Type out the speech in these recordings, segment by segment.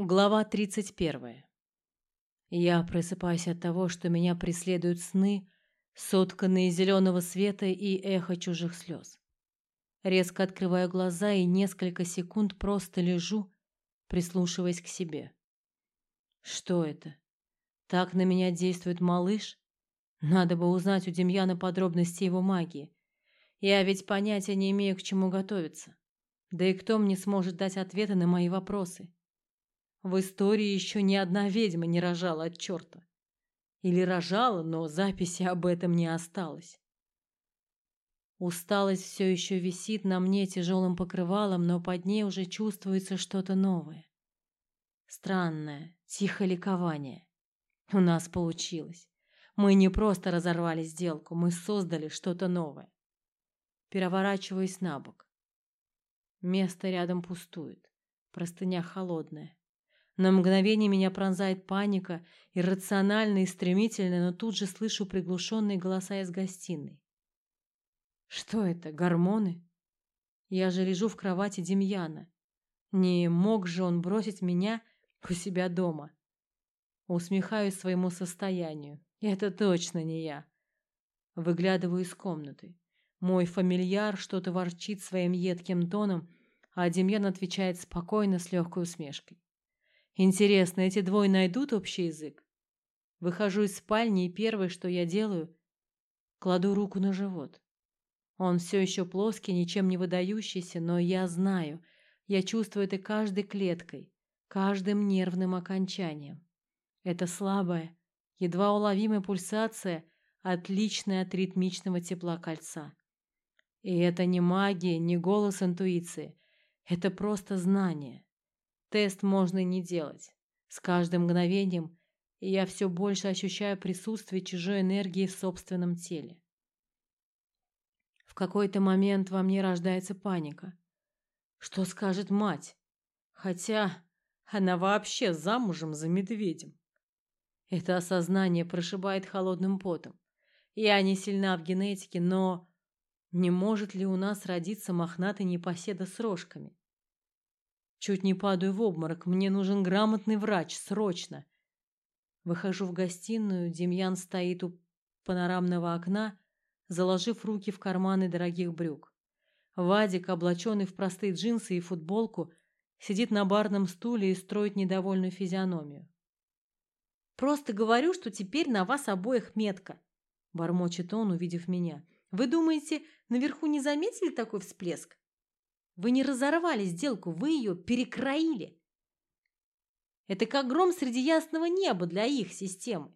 Глава 31. Я просыпаюсь от того, что меня преследуют сны, сотканные зеленого света и эхо чужих слез. Резко открываю глаза и несколько секунд просто лежу, прислушиваясь к себе. Что это? Так на меня действует малыш? Надо бы узнать у Демьяна подробности его магии. Я ведь понятия не имею, к чему готовиться. Да и кто мне сможет дать ответы на мои вопросы? В истории еще ни одна ведьма не рожала от черта. Или рожала, но записи об этом не осталось. Усталость все еще висит на мне тяжелым покрывалом, но под ней уже чувствуется что-то новое. Странное, тихое ликование. У нас получилось. Мы не просто разорвали сделку, мы создали что-то новое. Переворачиваюсь на бок. Место рядом пустует. Простыня холодная. На мгновение меня пронзает паника, иррационально и стремительно, но тут же слышу приглушенные голоса из гостиной. Что это, гормоны? Я же лежу в кровати Демьяна. Не мог же он бросить меня у себя дома. Усмехаюсь своему состоянию. Это точно не я. Выглядываю из комнаты. Мой фамильяр что-то ворчит своим едким тоном, а Демьян отвечает спокойно с легкой усмешкой. Интересно, эти двое найдут общий язык? Выхожу из спальни, и первое, что я делаю, кладу руку на живот. Он все еще плоский, ничем не выдающийся, но я знаю, я чувствую это каждой клеткой, каждым нервным окончанием. Это слабая, едва уловимая пульсация, отличная от ритмичного тепла кольца. И это не магия, не голос интуиции, это просто знание. Тест можно не делать. С каждым мгновением я все больше ощущаю присутствие чужой энергии в собственном теле. В какой-то момент во мне рождается паника. Что скажет мать? Хотя она вообще замужем за медведем. Это осознание прошибает холодным потом. Я не сильна в генетике, но не может ли у нас родиться мохнатый непоседа с рожками? Чуть не падаю в обморок. Мне нужен грамотный врач, срочно. Выхожу в гостиную, Демьян стоит у панорамного окна, заложив руки в карманы дорогих брюк. Вадик, облаченный в простые джинсы и футболку, сидит на барном стуле и строит недовольную физиономию. Просто говорю, что теперь на вас обоих метка, бормочет он, увидев меня. Вы думаете, наверху не заметили такой всплеск? Вы не разорвали сделку, вы ее перекроили. Это как гром среди ясного неба для их системы.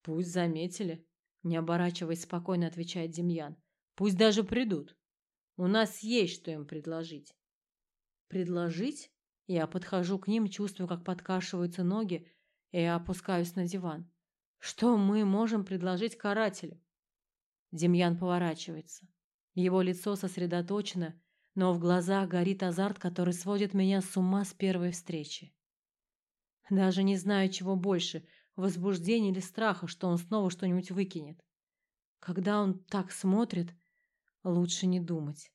Пусть заметили, не оборачиваясь, спокойно отвечает Демьян. Пусть даже придут. У нас есть что им предложить. Предложить? Я подхожу к ним, чувствую, как подкашиваются ноги, и опускаюсь на диван. Что мы можем предложить карателю? Демьян поворачивается. Его лицо сосредоточено, но в глазах горит азарт, который сводит меня с ума с первой встречи. Даже не знаю, чего больше возбуждения или страха, что он снова что-нибудь выкинет. Когда он так смотрит, лучше не думать.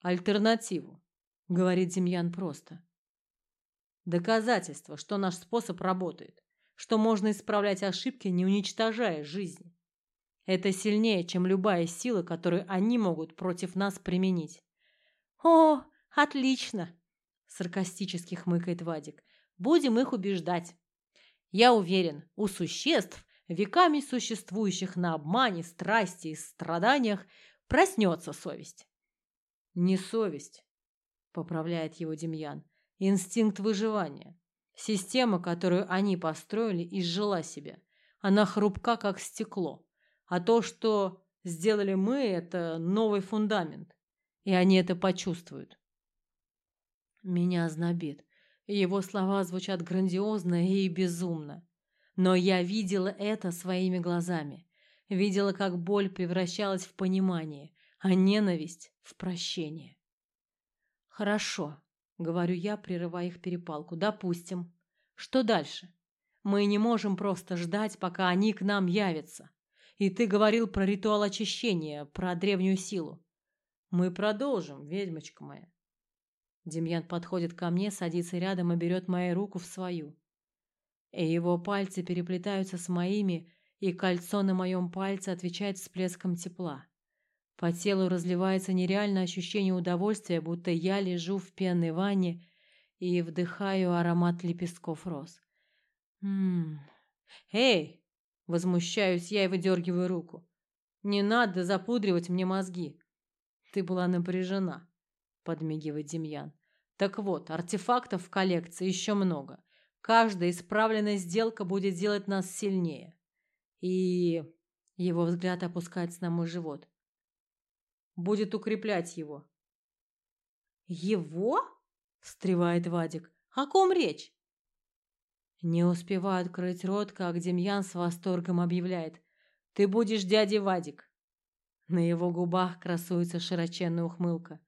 Альтернативу, говорит Демьян просто. Доказательство, что наш способ работает, что можно исправлять ошибки, не уничтожая жизнь. Это сильнее, чем любая сила, которую они могут против нас применить. «О, отлично!» – саркастически хмыкает Вадик. «Будем их убеждать. Я уверен, у существ, веками существующих на обмане, страсти и страданиях, проснется совесть». «Не совесть», – поправляет его Демьян, – «инстинкт выживания. Система, которую они построили, изжила себя. Она хрупка, как стекло. А то, что сделали мы, это новый фундамент и они это почувствуют. Меня знобит. Его слова звучат грандиозно и безумно. Но я видела это своими глазами. Видела, как боль превращалась в понимание, а ненависть в прощение. Хорошо, говорю я, прерывая их перепалку. Допустим. Что дальше? Мы не можем просто ждать, пока они к нам явятся. И ты говорил про ритуал очищения, про древнюю силу. Мы продолжим, ведьмочка моя. Демьян подходит ко мне, садится рядом и берет мою руку в свою. И его пальцы переплетаются с моими, и кольцо на моем пальце отвечает всплеском тепла. По телу разливается нереальное ощущение удовольствия, будто я лежу в пенной ванне и вдыхаю аромат лепестков роз. Мм. Эй, возмущаюсь я и выдергиваю руку. Не надо запудривать мне мозги. Ты была напряжена, подмигивает Демьян. Так вот, артефактов в коллекции еще много. Каждая исправленная сделка будет делать нас сильнее. И его взгляд опускается на мой живот. Будет укреплять его. Его? встревает Вадик. О ком речь? Не успеваю открыть рот, как Демьян с восторгом объявляет: "Ты будешь дядей Вадик". На его губах красуется широченная ухмылка.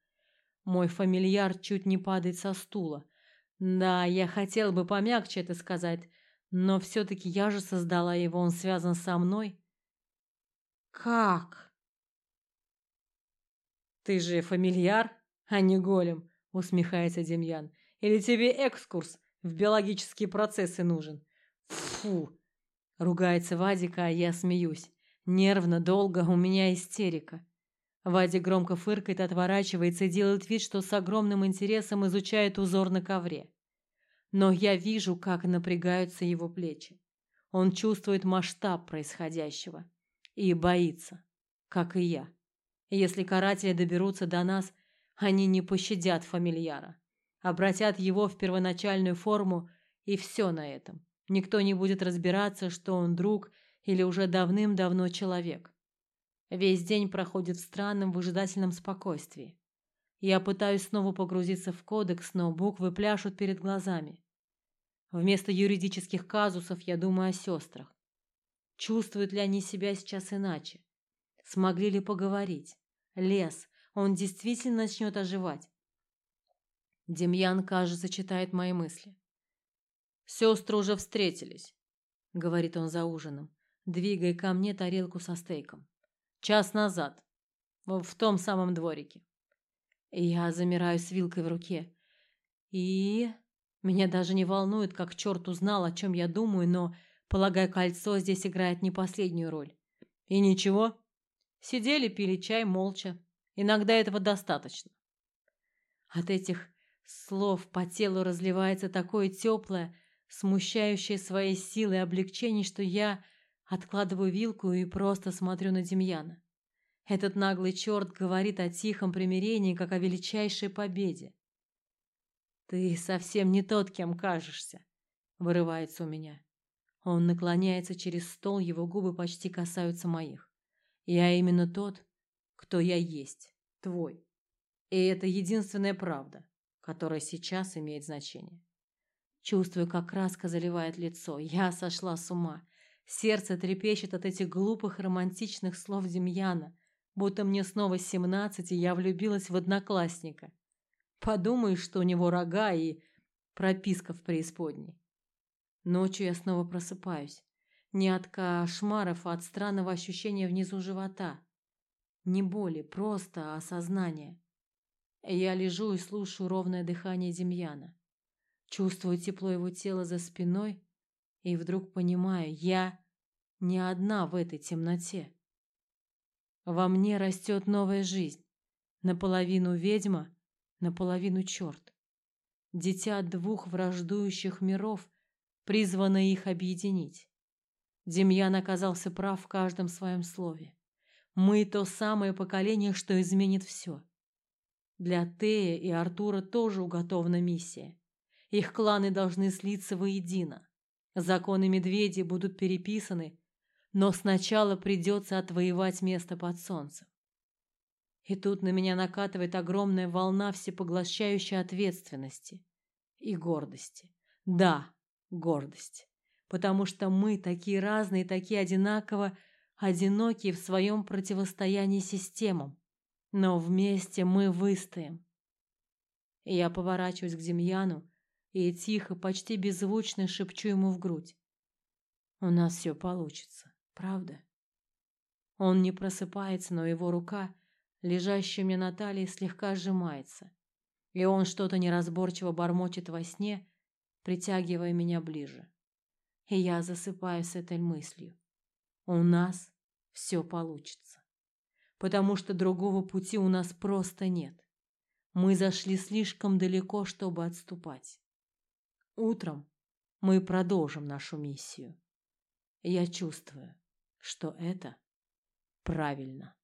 Мой фамильяр чуть не падает со стула. Да, я хотел бы помягче это сказать, но все таки я же создала его, он связан со мной. Как? Ты же фамильяр, а не голем, усмехается Демьян. Или тебе экскурс в биологические процессы нужен? Фу. Ругается Вадика, а я смеюсь. Нервно, долго, у меня истерика. Вадик громко фыркает, отворачивается и делает вид, что с огромным интересом изучает узор на ковре. Но я вижу, как напрягаются его плечи. Он чувствует масштаб происходящего и боится, как и я. Если каратели доберутся до нас, они не пощадят фамильяра, обратят его в первоначальную форму, и все на этом. Никто не будет разбираться, что он друг или уже давным-давно человек. Весь день проходит в странном выжидательном спокойствии. Я пытаюсь снова погрузиться в кодекс, но буквы пляшут перед глазами. Вместо юридических казусов я думаю о сестрах. Чувствуют ли они себя сейчас иначе? Смогли ли поговорить? Лес, он действительно начнет оживать. Демьян, кажется, читает мои мысли. Сестры уже встретились, говорит он за ужином двигая ко мне тарелку со стейком. Час назад. В том самом дворике. Я замираю с вилкой в руке. И меня даже не волнует, как черт узнал, о чем я думаю, но, полагаю, кольцо здесь играет не последнюю роль. И ничего. Сидели, пили чай молча. Иногда этого достаточно. От этих слов по телу разливается такое теплое, смущающее своей силой облегчение, что я Откладываю вилку и просто смотрю на Демьяна. Этот наглый черт говорит о тихом примирении, как о величайшей победе. Ты совсем не тот, кем кажешься, вырывается у меня. Он наклоняется через стол, его губы почти касаются моих. Я именно тот, кто я есть, твой. И это единственная правда, которая сейчас имеет значение. Чувствую, как краска заливает лицо. Я сошла с ума. Сердце трепещет от этих глупых романтичных слов Демьяна, будто мне снова семнадцать, и я влюбилась в одноклассника. Подумаешь, что у него рога и прописка в преисподней. Ночью я снова просыпаюсь. Не от кошмаров, а от странного ощущения внизу живота. Не боли, просто осознание. Я лежу и слушаю ровное дыхание Демьяна. Чувствую тепло его тела за спиной и вдруг понимаю, я не одна в этой темноте. Во мне растет новая жизнь, наполовину ведьма, наполовину черт. Дитя двух враждующих миров, призванное их объединить. Демьян оказался прав в каждом своем слове. Мы то самое поколение, что изменит все. Для Тея и Артура тоже уготована миссия. Их кланы должны слиться воедино. Законы медведей будут переписаны, но сначала придется отвоевать место под солнцем. И тут на меня накатывает огромная волна всепоглощающей ответственности и гордости. Да, гордость, потому что мы такие разные, такие одинаково одинокие в своем противостоянии системам, но вместе мы выстоим. И я поворачиваюсь к Демьяну, и тихо, почти беззвучно шепчу ему в грудь. У нас все получится, правда? Он не просыпается, но его рука, лежащая мне на талии, слегка сжимается. И он что-то неразборчиво бормочет во сне, притягивая меня ближе. И я засыпаю с этой мыслью. У нас все получится. Потому что другого пути у нас просто нет. Мы зашли слишком далеко, чтобы отступать. Утром мы продолжим нашу миссию. Я чувствую, что это правильно.